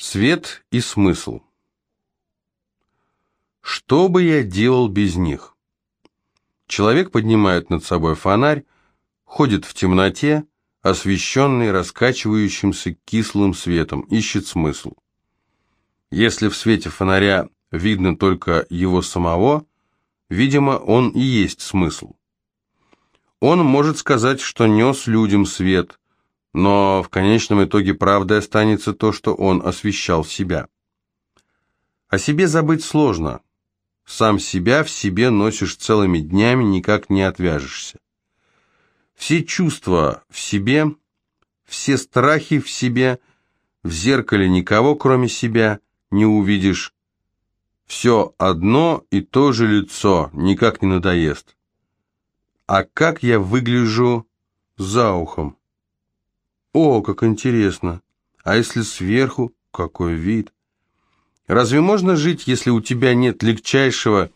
Свет и смысл. Что бы я делал без них? Человек поднимает над собой фонарь, ходит в темноте, освещенный раскачивающимся кислым светом, ищет смысл. Если в свете фонаря видно только его самого, видимо, он и есть смысл. Он может сказать, что нес людям свет, но в конечном итоге правдой останется то, что он освещал себя. О себе забыть сложно. Сам себя в себе носишь целыми днями, никак не отвяжешься. Все чувства в себе, все страхи в себе, в зеркале никого, кроме себя, не увидишь. Все одно и то же лицо, никак не надоест. А как я выгляжу за ухом? О, как интересно! А если сверху, какой вид! Разве можно жить, если у тебя нет легчайшего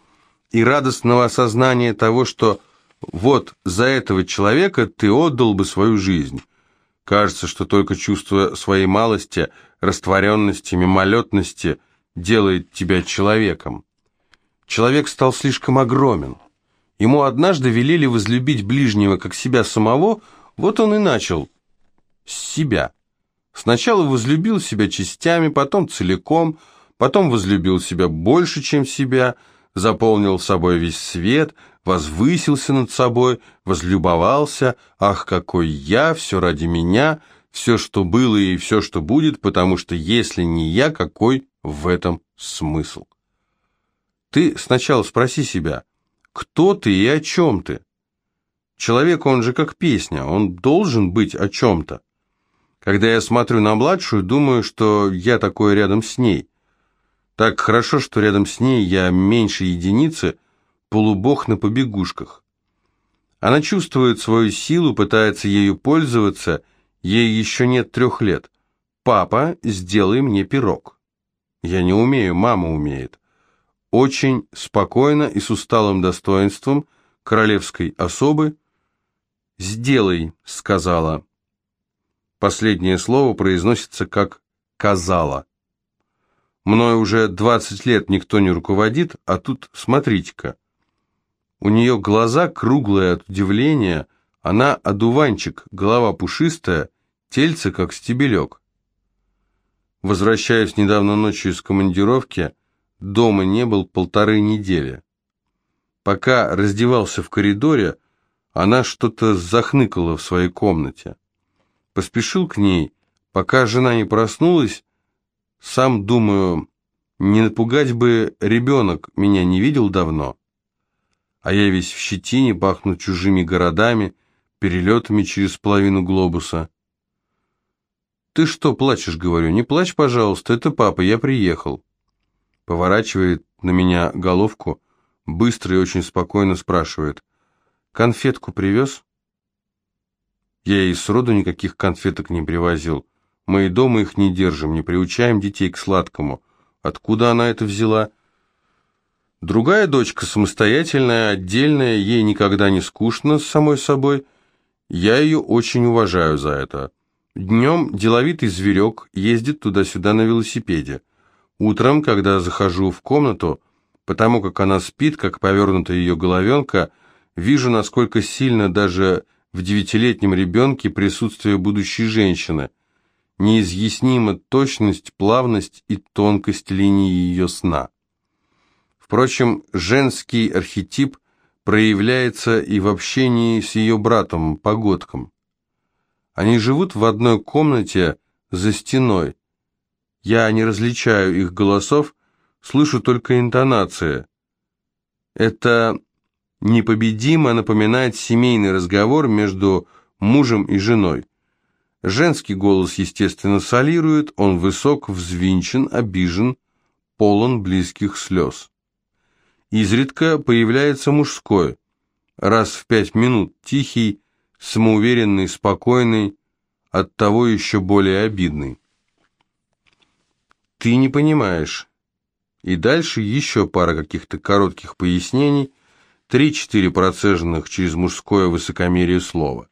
и радостного осознания того, что вот за этого человека ты отдал бы свою жизнь? Кажется, что только чувство своей малости, растворенности, мимолетности делает тебя человеком. Человек стал слишком огромен. Ему однажды велели возлюбить ближнего как себя самого, вот он и начал себя. Сначала возлюбил себя частями, потом целиком, потом возлюбил себя больше, чем себя, заполнил собой весь свет, возвысился над собой, возлюбовался, ах, какой я, все ради меня, все, что было и все, что будет, потому что если не я, какой в этом смысл? Ты сначала спроси себя, кто ты и о чем ты? Человек, он же как песня, он должен быть о чем-то. Когда я смотрю на младшую, думаю, что я такой рядом с ней. Так хорошо, что рядом с ней я меньше единицы, полубог на побегушках. Она чувствует свою силу, пытается ею пользоваться, ей еще нет трех лет. «Папа, сделай мне пирог». Я не умею, мама умеет. Очень спокойно и с усталым достоинством королевской особы «Сделай», — сказала. Последнее слово произносится как «казала». Мною уже 20 лет никто не руководит, а тут, смотрите-ка, у нее глаза круглые от удивления, она одуванчик, голова пушистая, тельце как стебелек. Возвращаюсь недавно ночью из командировки, дома не был полторы недели. Пока раздевался в коридоре, она что-то захныкала в своей комнате. Поспешил к ней, пока жена не проснулась, сам думаю, не напугать бы ребенок, меня не видел давно. А я весь в щетине, пахну чужими городами, перелетами через половину глобуса. «Ты что плачешь?» — говорю. «Не плачь, пожалуйста, это папа, я приехал». Поворачивает на меня головку, быстро и очень спокойно спрашивает. «Конфетку привез?» Я ей сроду никаких конфеток не привозил. Мы и дома их не держим, не приучаем детей к сладкому. Откуда она это взяла? Другая дочка самостоятельная, отдельная, ей никогда не скучно с самой собой. Я ее очень уважаю за это. Днем деловитый зверек ездит туда-сюда на велосипеде. Утром, когда захожу в комнату, потому как она спит, как повернута ее головенка, вижу, насколько сильно даже в девятилетнем ребенке присутствие будущей женщины, неизъяснима точность, плавность и тонкость линии ее сна. Впрочем, женский архетип проявляется и в общении с ее братом, погодком. Они живут в одной комнате за стеной. Я не различаю их голосов, слышу только интонации. Это непобедимо напоминает семейный разговор между мужем и женой. Женский голос, естественно, солирует, он высок, взвинчен, обижен, полон близких слез. Изредка появляется мужской, раз в пять минут, тихий, самоуверенный, спокойный, оттого еще более обидный. «Ты не понимаешь». И дальше еще пара каких-то коротких пояснений – три-четыре процеженных через мужское высокомерие слова.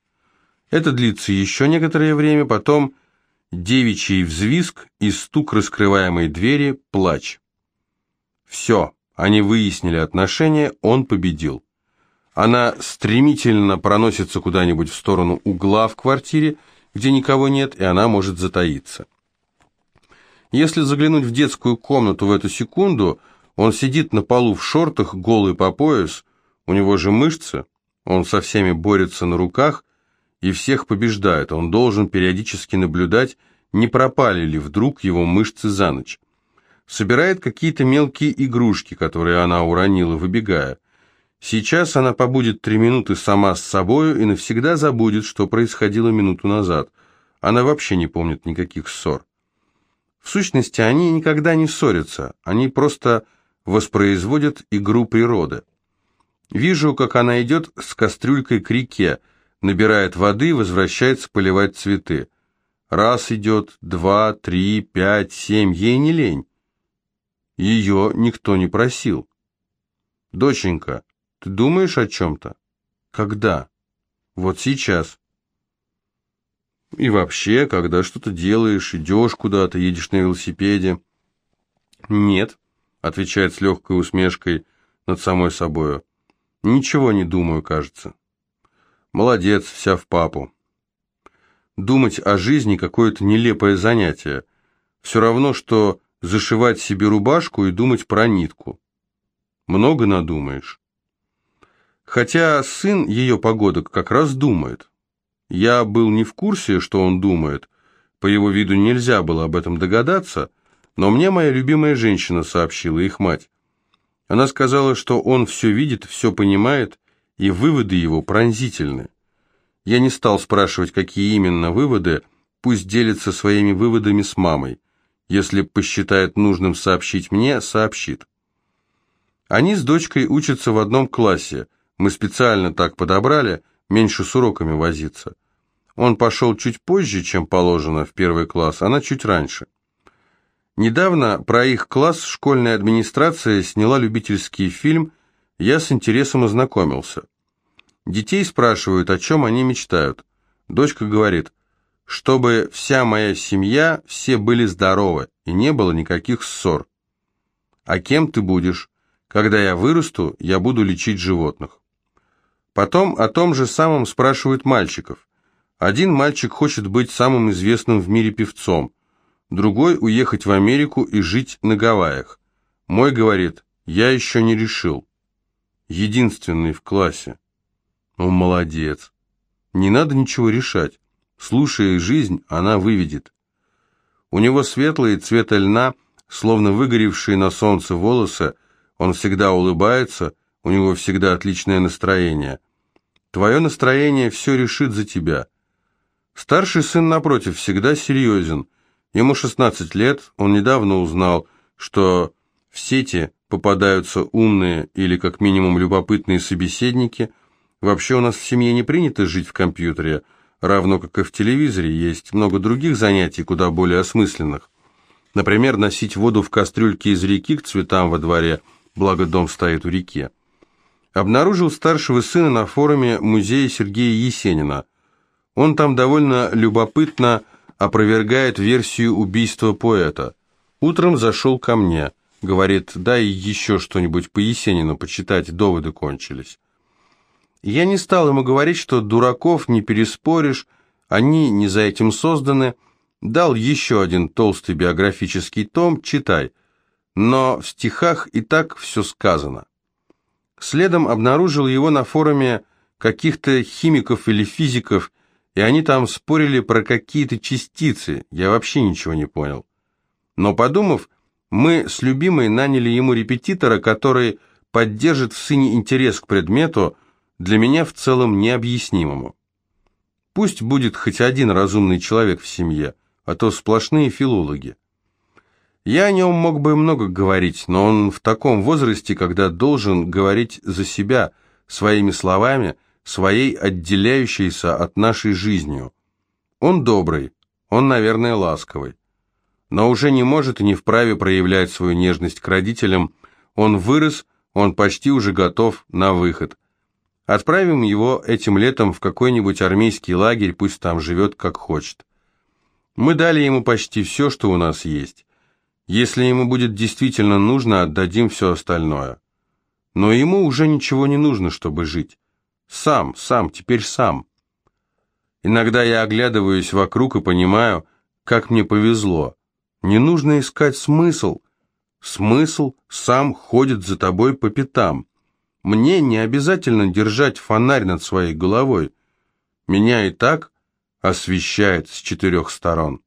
Это длится еще некоторое время, потом девичий взвизг и стук раскрываемой двери, плач. Все, они выяснили отношения, он победил. Она стремительно проносится куда-нибудь в сторону угла в квартире, где никого нет, и она может затаиться. Если заглянуть в детскую комнату в эту секунду, он сидит на полу в шортах, голый по пояс, у него же мышцы, он со всеми борется на руках и всех побеждает, он должен периодически наблюдать, не пропали ли вдруг его мышцы за ночь. Собирает какие-то мелкие игрушки, которые она уронила, выбегая. Сейчас она побудет три минуты сама с собою и навсегда забудет, что происходило минуту назад. Она вообще не помнит никаких ссор. В сущности, они никогда не ссорятся, они просто воспроизводят игру природы. Вижу, как она идет с кастрюлькой к реке, набирает воды возвращается поливать цветы. Раз идет, два, три, пять, семь, ей не лень. Ее никто не просил. «Доченька, ты думаешь о чем-то?» «Когда?» «Вот сейчас». И вообще, когда что-то делаешь, идешь куда-то, едешь на велосипеде. Нет, отвечает с легкой усмешкой над самой собою. Ничего не думаю, кажется. Молодец, вся в папу. Думать о жизни какое-то нелепое занятие. Все равно, что зашивать себе рубашку и думать про нитку. Много надумаешь. Хотя сын ее погодок как раз думает. Я был не в курсе, что он думает. По его виду нельзя было об этом догадаться, но мне моя любимая женщина сообщила, их мать. Она сказала, что он все видит, все понимает, и выводы его пронзительны. Я не стал спрашивать, какие именно выводы, пусть делится своими выводами с мамой. Если посчитает нужным сообщить мне, сообщит. Они с дочкой учатся в одном классе. Мы специально так подобрали, меньше с уроками возиться. Он пошел чуть позже, чем положено, в первый класс, она чуть раньше. Недавно про их класс школьная администрация сняла любительский фильм, я с интересом ознакомился. Детей спрашивают, о чем они мечтают. Дочка говорит, чтобы вся моя семья, все были здоровы, и не было никаких ссор. А кем ты будешь? Когда я вырасту, я буду лечить животных. Потом о том же самом спрашивают мальчиков. Один мальчик хочет быть самым известным в мире певцом, другой – уехать в Америку и жить на Гавайях. Мой говорит, я еще не решил. Единственный в классе. Он молодец. Не надо ничего решать. Слушая жизнь, она выведет. У него светлые цвета льна, словно выгоревшие на солнце волосы, он всегда улыбается, у него всегда отличное настроение. Твое настроение все решит за тебя – Старший сын, напротив, всегда серьезен. Ему 16 лет, он недавно узнал, что в сети попадаются умные или как минимум любопытные собеседники. Вообще у нас в семье не принято жить в компьютере, равно как и в телевизоре. Есть много других занятий, куда более осмысленных. Например, носить воду в кастрюльке из реки к цветам во дворе, благо дом стоит у реки. Обнаружил старшего сына на форуме музея Сергея Есенина. Он там довольно любопытно опровергает версию убийства поэта. Утром зашел ко мне, говорит, дай еще что-нибудь по Есенину почитать, доводы кончились. Я не стал ему говорить, что дураков не переспоришь, они не за этим созданы, дал еще один толстый биографический том, читай, но в стихах и так все сказано. Следом обнаружил его на форуме каких-то химиков или физиков, и они там спорили про какие-то частицы, я вообще ничего не понял. Но подумав, мы с любимой наняли ему репетитора, который поддержит в сыне интерес к предмету, для меня в целом необъяснимому. Пусть будет хоть один разумный человек в семье, а то сплошные филологи. Я о нем мог бы много говорить, но он в таком возрасте, когда должен говорить за себя, своими словами – своей отделяющейся от нашей жизнью. Он добрый, он, наверное, ласковый, но уже не может и не вправе проявлять свою нежность к родителям. Он вырос, он почти уже готов на выход. Отправим его этим летом в какой-нибудь армейский лагерь, пусть там живет как хочет. Мы дали ему почти все, что у нас есть. Если ему будет действительно нужно, отдадим все остальное. Но ему уже ничего не нужно, чтобы жить. Сам, сам, теперь сам. Иногда я оглядываюсь вокруг и понимаю, как мне повезло. Не нужно искать смысл. Смысл сам ходит за тобой по пятам. Мне не обязательно держать фонарь над своей головой. Меня и так освещает с четырех сторон.